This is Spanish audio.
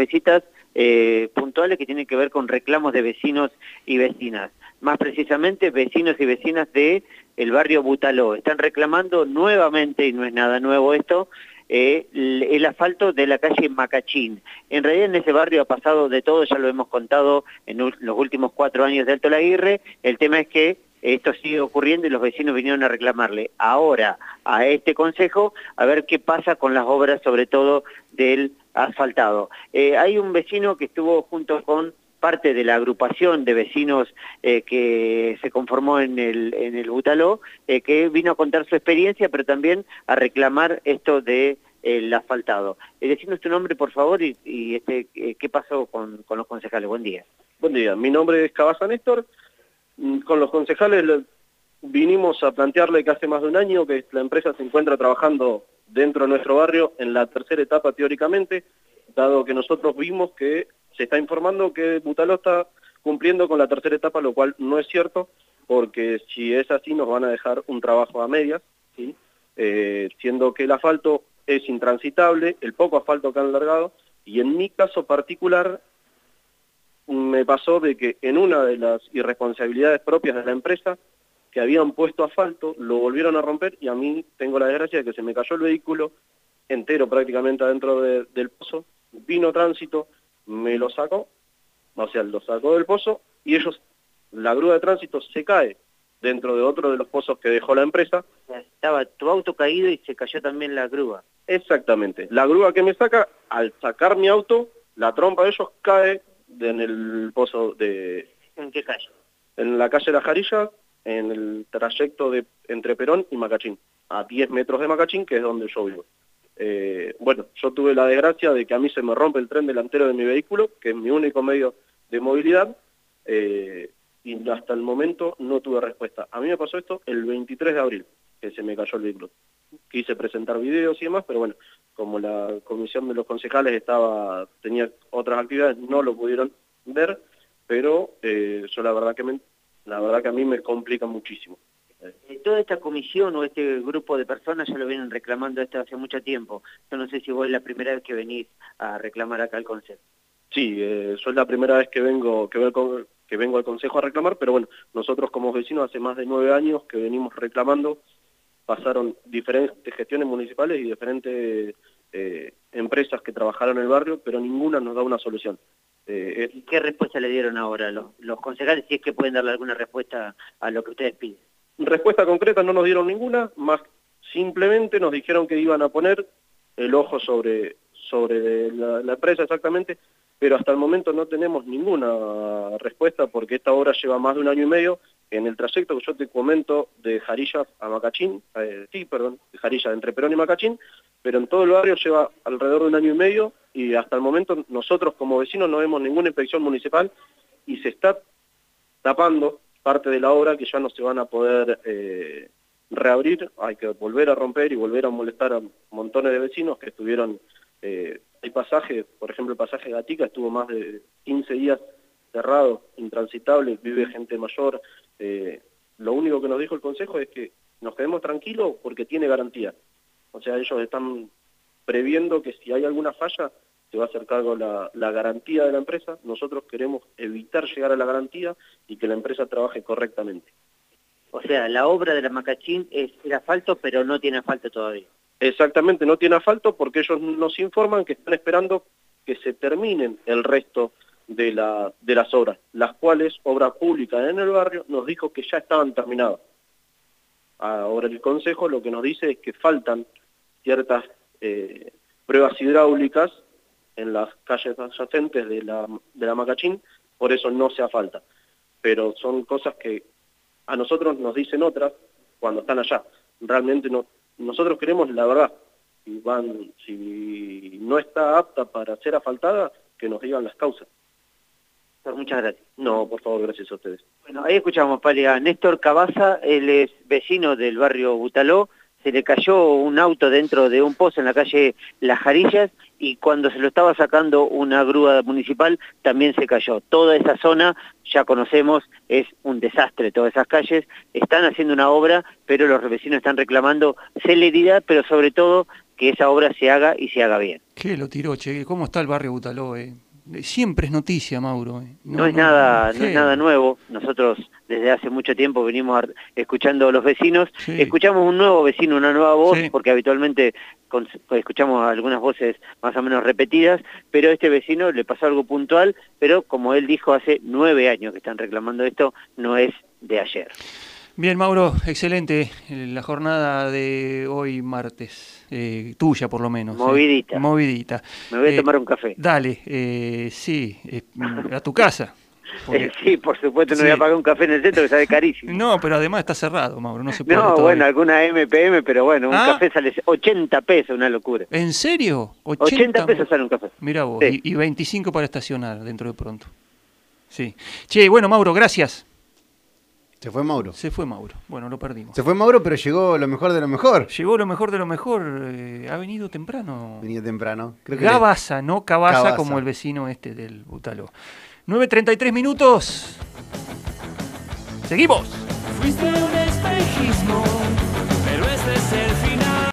visitas eh, puntuales que tienen que ver con reclamos de vecinos y vecinas. Más precisamente, vecinos y vecinas de el barrio Butaló. Están reclamando nuevamente, y no es nada nuevo esto, eh, el asfalto de la calle Macachín. En realidad en ese barrio ha pasado de todo, ya lo hemos contado en los últimos cuatro años de Alto Laguirre. El tema es que esto sigue ocurriendo y los vecinos vinieron a reclamarle ahora a este consejo a ver qué pasa con las obras, sobre todo del asfaltado. Eh, hay un vecino que estuvo junto con parte de la agrupación de vecinos eh, que se conformó en el, en el Butaló, eh, que vino a contar su experiencia, pero también a reclamar esto de el asfaltado. Eh, tu nombre, por favor, y, este, qué pasó con, con, los concejales. Buen día. Buen día, mi nombre es Cabaza Néstor, Mm, con los concejales vinimos a plantearle que hace más de un año que la empresa se encuentra trabajando dentro de nuestro barrio en la tercera etapa teóricamente, dado que nosotros vimos que se está informando que Butaló está cumpliendo con la tercera etapa, lo cual no es cierto, porque si es así nos van a dejar un trabajo a medias, ¿sí? Eh, siendo que el asfalto es intransitable, el poco asfalto que han largado, y en mi caso particular me pasó de que en una de las irresponsabilidades propias de la empresa, que habían puesto asfalto, lo volvieron a romper y a mí tengo la desgracia de que se me cayó el vehículo entero prácticamente adentro del pozo, vino tránsito, me lo sacó, o sea, lo sacó del pozo y ellos, la grúa de tránsito se cae dentro de otro de los pozos que dejó la empresa. Estaba tu auto caído y se cayó también la grúa. Exactamente. La grúa que me saca, al sacar mi auto, la trompa de ellos cae en el pozo de... ¿En qué calle? En la calle La Jarilla, en el trayecto de entre Perón y Macachín, a 10 metros de Macachín, que es donde yo vivo. Eh, bueno, yo tuve la desgracia de que a mí se me rompe el tren delantero de mi vehículo, que es mi único medio de movilidad, eh, y hasta el momento no tuve respuesta. A mí me pasó esto el 23 de abril, que se me cayó el vehículo. Quise presentar videos y demás, pero bueno, como la comisión de los concejales estaba tenía otras actividades, no lo pudieron ver, pero eh, yo la verdad que me, la verdad que a mí me complica muchísimo. Eh, toda esta comisión o este grupo de personas ya lo vienen reclamando esto hace mucho tiempo. Yo no sé si vos es la primera vez que venís a reclamar acá al Consejo. Sí, eh, soy la primera vez que vengo, que, que vengo al Consejo a reclamar, pero bueno, nosotros como vecinos hace más de nueve años que venimos reclamando pasaron diferentes gestiones municipales y diferentes eh, empresas que trabajaron en el barrio, pero ninguna nos da una solución. Eh, ¿Y qué respuesta le dieron ahora los, los concejales, si es que pueden darle alguna respuesta a lo que ustedes piden? Respuesta concreta no nos dieron ninguna, más simplemente nos dijeron que iban a poner el ojo sobre, sobre la, la empresa exactamente, pero hasta el momento no tenemos ninguna respuesta porque esta obra lleva más de un año y medio en el trayecto que yo te comento de Jarilla a Macachín, eh, sí, perdón, de Jarilla entre Perón y Macachín, pero en todo el barrio lleva alrededor de un año y medio y hasta el momento nosotros como vecinos no vemos ninguna inspección municipal y se está tapando parte de la obra que ya no se van a poder eh, reabrir, hay que volver a romper y volver a molestar a montones de vecinos que estuvieron, eh, hay pasaje, por ejemplo el pasaje Gatica estuvo más de 15 días cerrado, intransitable, vive gente mayor. Eh, lo único que nos dijo el Consejo es que nos quedemos tranquilos porque tiene garantía. O sea, ellos están previendo que si hay alguna falla, se va a hacer cargo la, la garantía de la empresa. Nosotros queremos evitar llegar a la garantía y que la empresa trabaje correctamente. O sea, la obra de la Macachín es el asfalto, pero no tiene asfalto todavía. Exactamente, no tiene asfalto porque ellos nos informan que están esperando que se terminen el resto de, la, de las obras, las cuales obra pública en el barrio nos dijo que ya estaban terminadas. Ahora el Consejo lo que nos dice es que faltan ciertas eh, pruebas hidráulicas en las calles adyacentes de la, de la Macachín, por eso no se falta. Pero son cosas que a nosotros nos dicen otras cuando están allá. Realmente no, nosotros queremos la verdad. Si, van, si no está apta para ser asfaltada, que nos digan las causas. Muchas gracias. No, por favor, gracias a ustedes. Bueno, ahí escuchamos, Pali, a Néstor Cabaza, él es vecino del barrio Butaló, se le cayó un auto dentro de un pozo en la calle Las Jarillas y cuando se lo estaba sacando una grúa municipal también se cayó. Toda esa zona, ya conocemos, es un desastre, todas esas calles. Están haciendo una obra, pero los vecinos están reclamando celeridad, pero sobre todo que esa obra se haga y se haga bien. ¿Qué lo tiró, che? ¿Cómo está el barrio Butaló? Eh? Siempre es noticia, Mauro. Eh. No, es nada, no es nada nuevo. Nosotros desde hace mucho tiempo venimos escuchando a los vecinos. Escuchamos un nuevo vecino, una nueva voz, porque habitualmente escuchamos algunas voces más o menos repetidas, pero a este vecino le pasó algo puntual, pero como él dijo hace nueve años que están reclamando esto, no es de ayer. Bien, Mauro, excelente eh, la jornada de hoy martes, eh, tuya por lo menos. ¿eh? Movidita. movidita. Me voy a tomar un café. Dale, sí, a tu casa. sí, por supuesto, no voy a pagar un café en el centro que sale carísimo. No, pero además está cerrado, Mauro, no se puede. No, bueno, alguna MPM, pero bueno, un ah. café sale 80 pesos, una locura. ¿En serio? 80, pesos sale un café. Mira vos, y, y 25 para estacionar dentro de pronto. Sí. Che, bueno, Mauro, gracias. Se fue Mauro. Se fue Mauro. Bueno, lo perdimos. Se fue Mauro, pero llegó lo mejor de lo mejor. Llegó lo mejor de lo mejor. Eh, ha venido temprano. Venía temprano. Creo que no Cabaza como el vecino este del Butalo. 9.33 minutos. Seguimos. Fuiste un espejismo